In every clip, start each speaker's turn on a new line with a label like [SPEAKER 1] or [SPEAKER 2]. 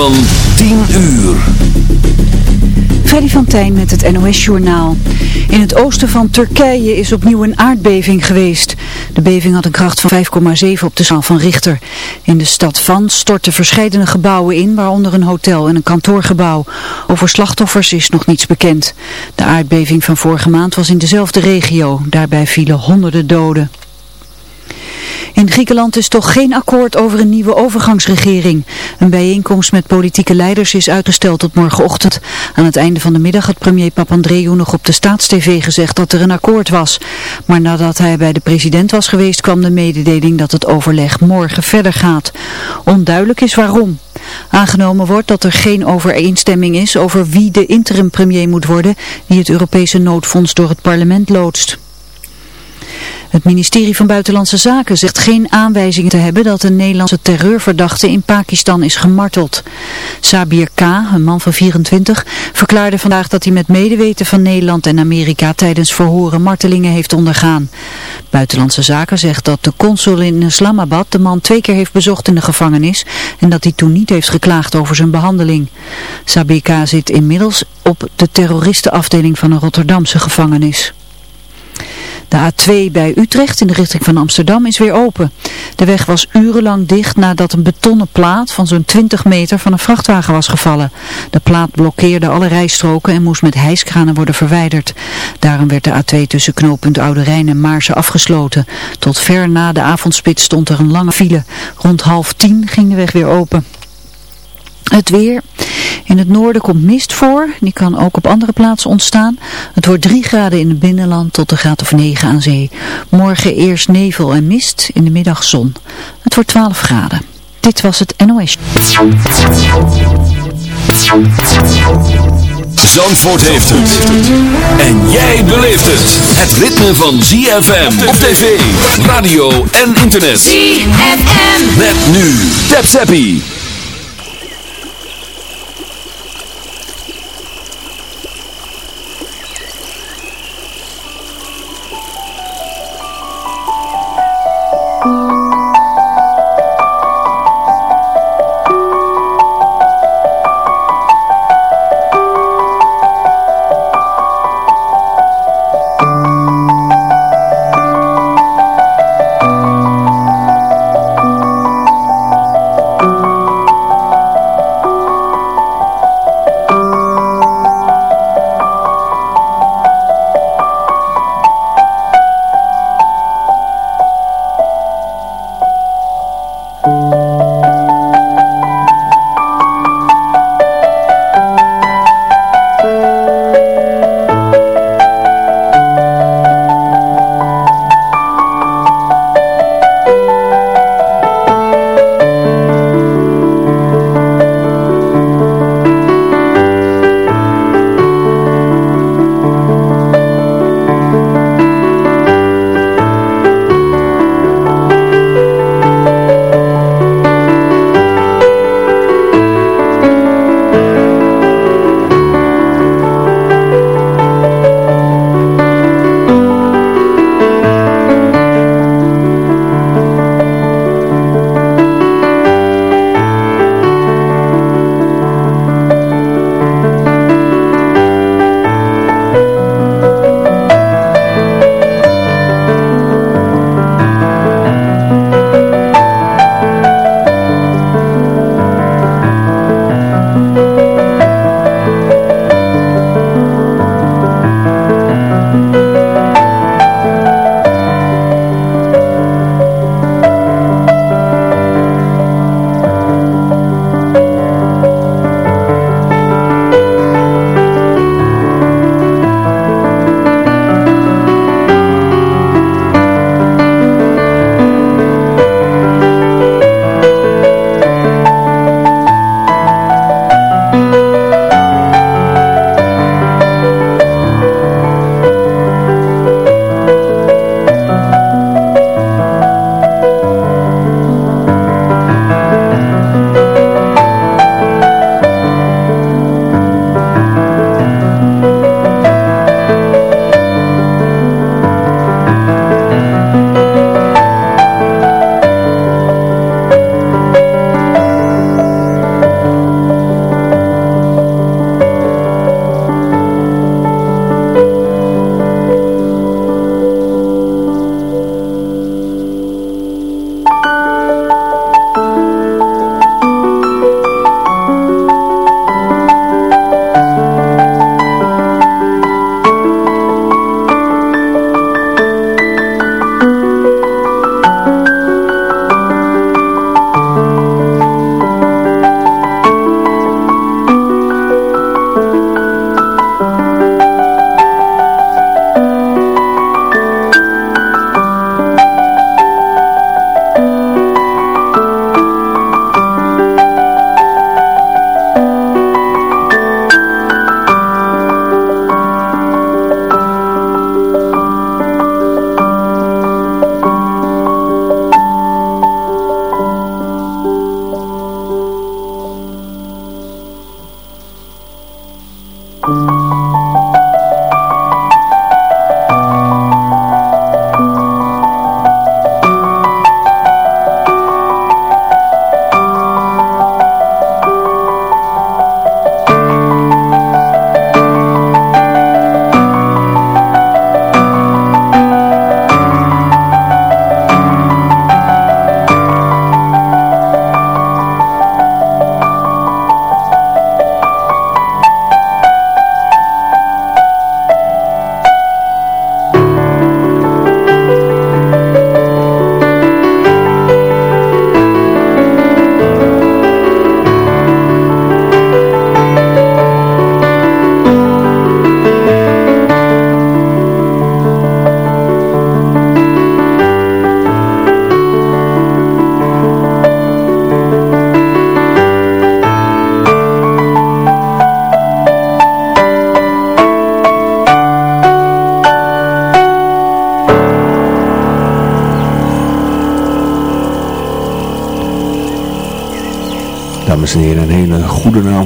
[SPEAKER 1] Van 10 uur.
[SPEAKER 2] Freddy van met het NOS-journaal. In het oosten van Turkije is opnieuw een aardbeving geweest. De beving had een kracht van 5,7 op de schaal van Richter. In de stad Van stortten verschillende gebouwen in, waaronder een hotel en een kantoorgebouw. Over slachtoffers is nog niets bekend. De aardbeving van vorige maand was in dezelfde regio. Daarbij vielen honderden doden. In Griekenland is toch geen akkoord over een nieuwe overgangsregering. Een bijeenkomst met politieke leiders is uitgesteld tot morgenochtend. Aan het einde van de middag had premier Papandreou nog op de staatstv gezegd dat er een akkoord was. Maar nadat hij bij de president was geweest kwam de mededeling dat het overleg morgen verder gaat. Onduidelijk is waarom. Aangenomen wordt dat er geen overeenstemming is over wie de interim premier moet worden die het Europese noodfonds door het parlement loodst. Het ministerie van Buitenlandse Zaken zegt geen aanwijzingen te hebben dat een Nederlandse terreurverdachte in Pakistan is gemarteld. Sabir K., een man van 24, verklaarde vandaag dat hij met medeweten van Nederland en Amerika tijdens verhoren martelingen heeft ondergaan. Buitenlandse Zaken zegt dat de consul in Islamabad de man twee keer heeft bezocht in de gevangenis en dat hij toen niet heeft geklaagd over zijn behandeling. Sabir K. zit inmiddels op de terroristenafdeling van een Rotterdamse gevangenis. De A2 bij Utrecht in de richting van Amsterdam is weer open. De weg was urenlang dicht nadat een betonnen plaat van zo'n 20 meter van een vrachtwagen was gevallen. De plaat blokkeerde alle rijstroken en moest met hijskranen worden verwijderd. Daarom werd de A2 tussen knooppunt Oude Rijn en Maarsen afgesloten. Tot ver na de avondspits stond er een lange file. Rond half tien ging de weg weer open. Het weer. In het noorden komt mist voor. Die kan ook op andere plaatsen ontstaan. Het wordt 3 graden in het binnenland tot een graad of 9 aan zee. Morgen eerst nevel en mist. In de middag zon. Het wordt 12 graden. Dit was het NOS.
[SPEAKER 1] Zandvoort heeft het. En jij beleeft het. Het ritme van ZFM op tv, radio en internet.
[SPEAKER 3] ZFM.
[SPEAKER 1] Met nu. Tap Zappie.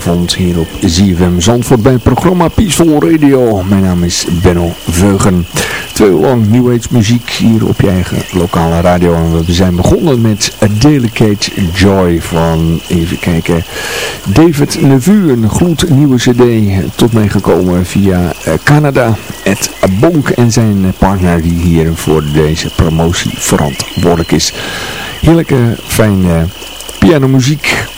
[SPEAKER 3] Avond hier op ZFM Zandvoort bij het programma Peaceful Radio. Mijn naam is Benno Veugen. Twee uur lang New Age muziek hier op je eigen lokale radio. En we zijn begonnen met A Delicate Joy van, even kijken, David Nevu. Een gloednieuwe cd tot mij gekomen via eh, Canada. Ed Bonk en zijn partner die hier voor deze promotie verantwoordelijk is. Heerlijke, fijne pianomuziek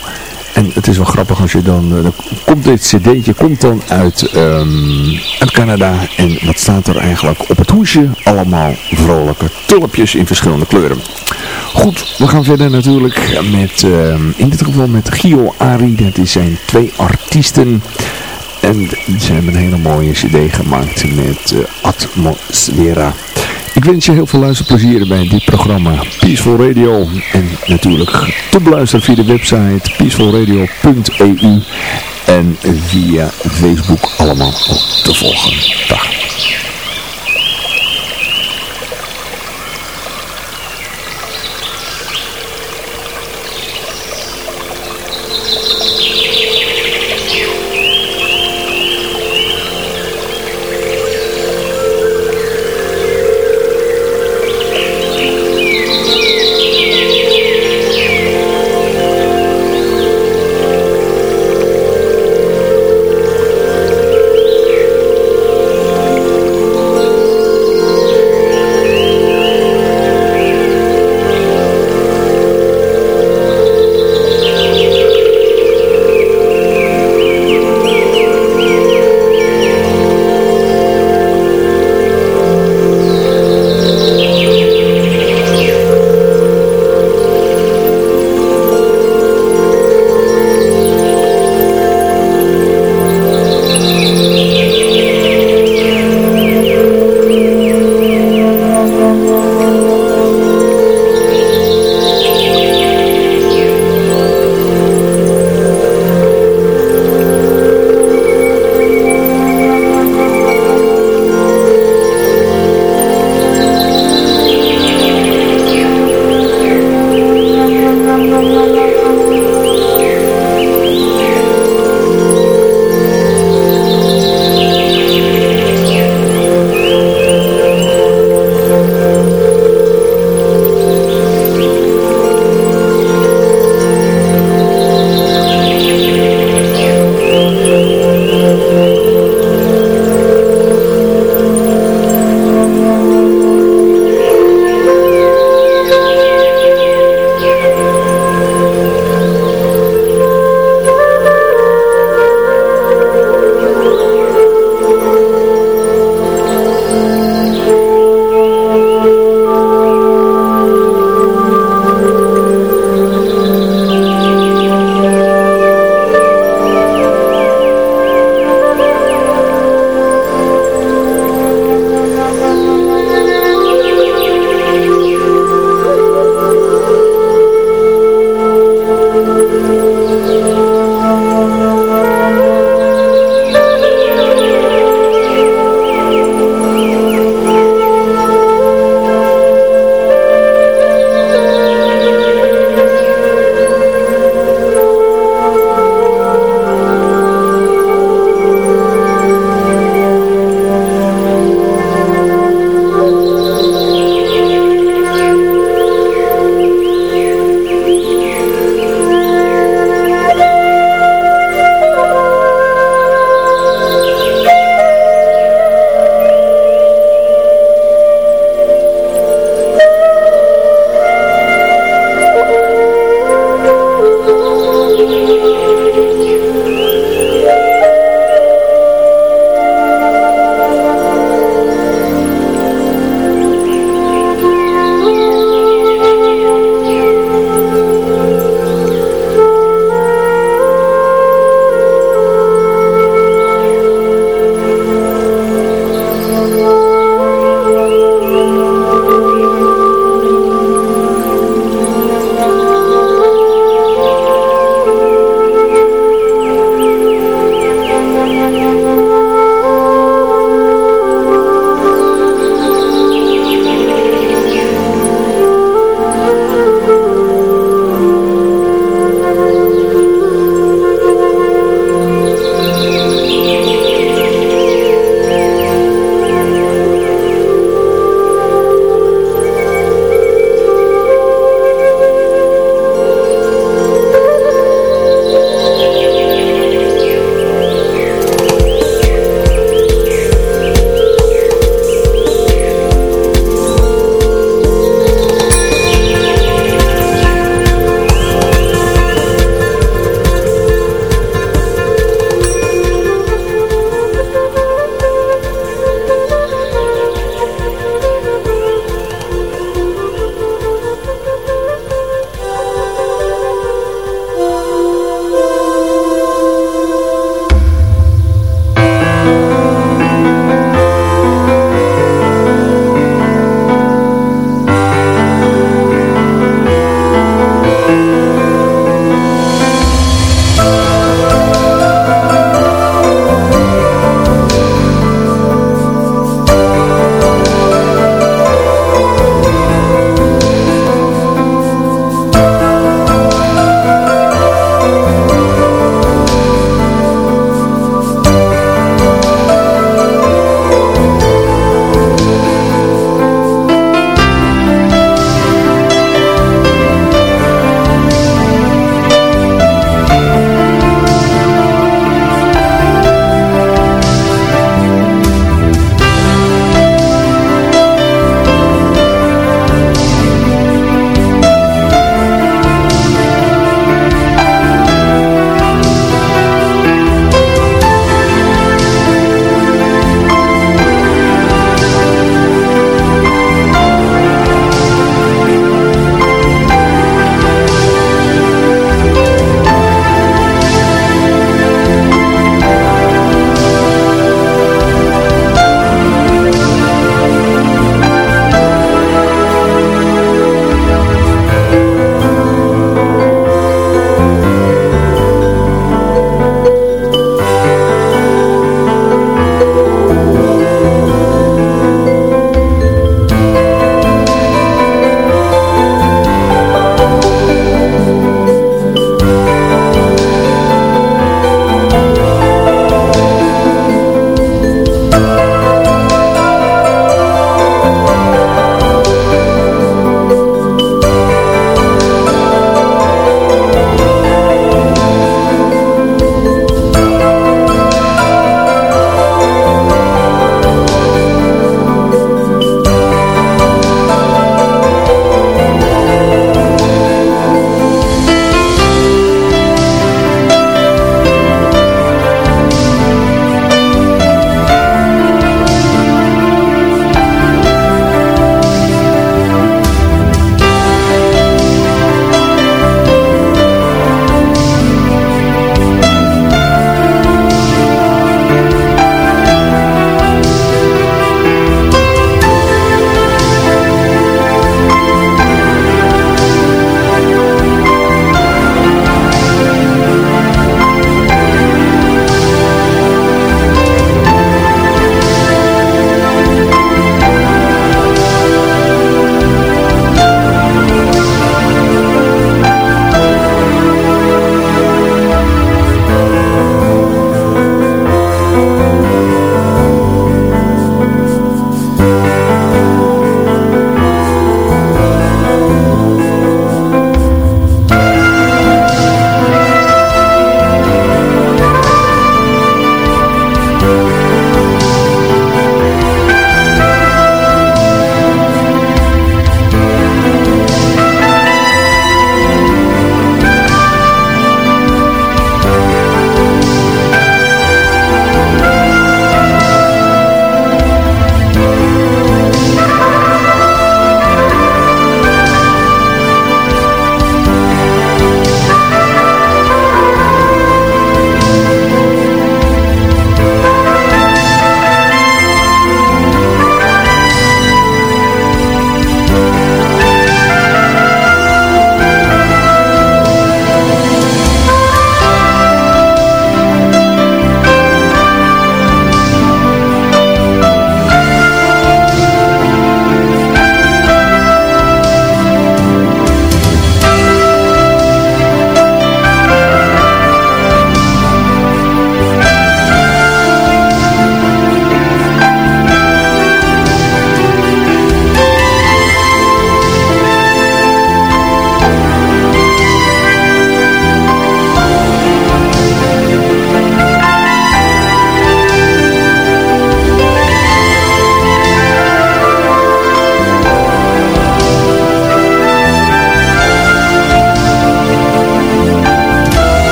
[SPEAKER 3] en het is wel grappig als je dan, dan komt dit cd'tje komt dan uit, um, uit Canada. En wat staat er eigenlijk op het hoesje? Allemaal vrolijke tulpjes in verschillende kleuren. Goed, we gaan verder natuurlijk met, uh, in dit geval met Gio Ari. Dat is zijn twee artiesten. En ze hebben een hele mooie cd gemaakt met uh, Atmosfera. Ik wens je heel veel luisterplezier bij dit programma Peaceful Radio. En natuurlijk te beluisteren via de website peacefulradio.eu en via Facebook allemaal te volgen. Dag.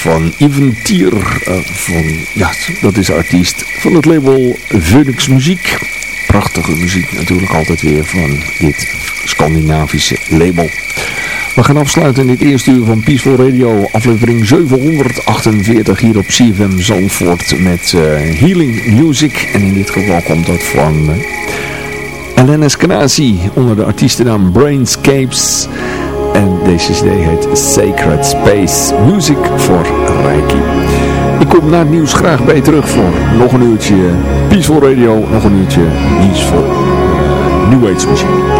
[SPEAKER 3] Van Even Tier. Uh, van, ja, dat is artiest van het label Phoenix Muziek. Prachtige muziek natuurlijk altijd weer van dit Scandinavische label. We gaan afsluiten in dit eerste uur van Peaceful Radio, aflevering 748 hier op CFM Zandvoort met uh, Healing Music. En in dit geval komt dat van uh, Scanasi onder de artiestennaam Brainscapes. En deze cd heet Sacred Space Music for Reiki. Ik kom na het nieuws graag bij je terug voor nog een uurtje Peaceful Radio, nog een uurtje voor uh, New Age muziek.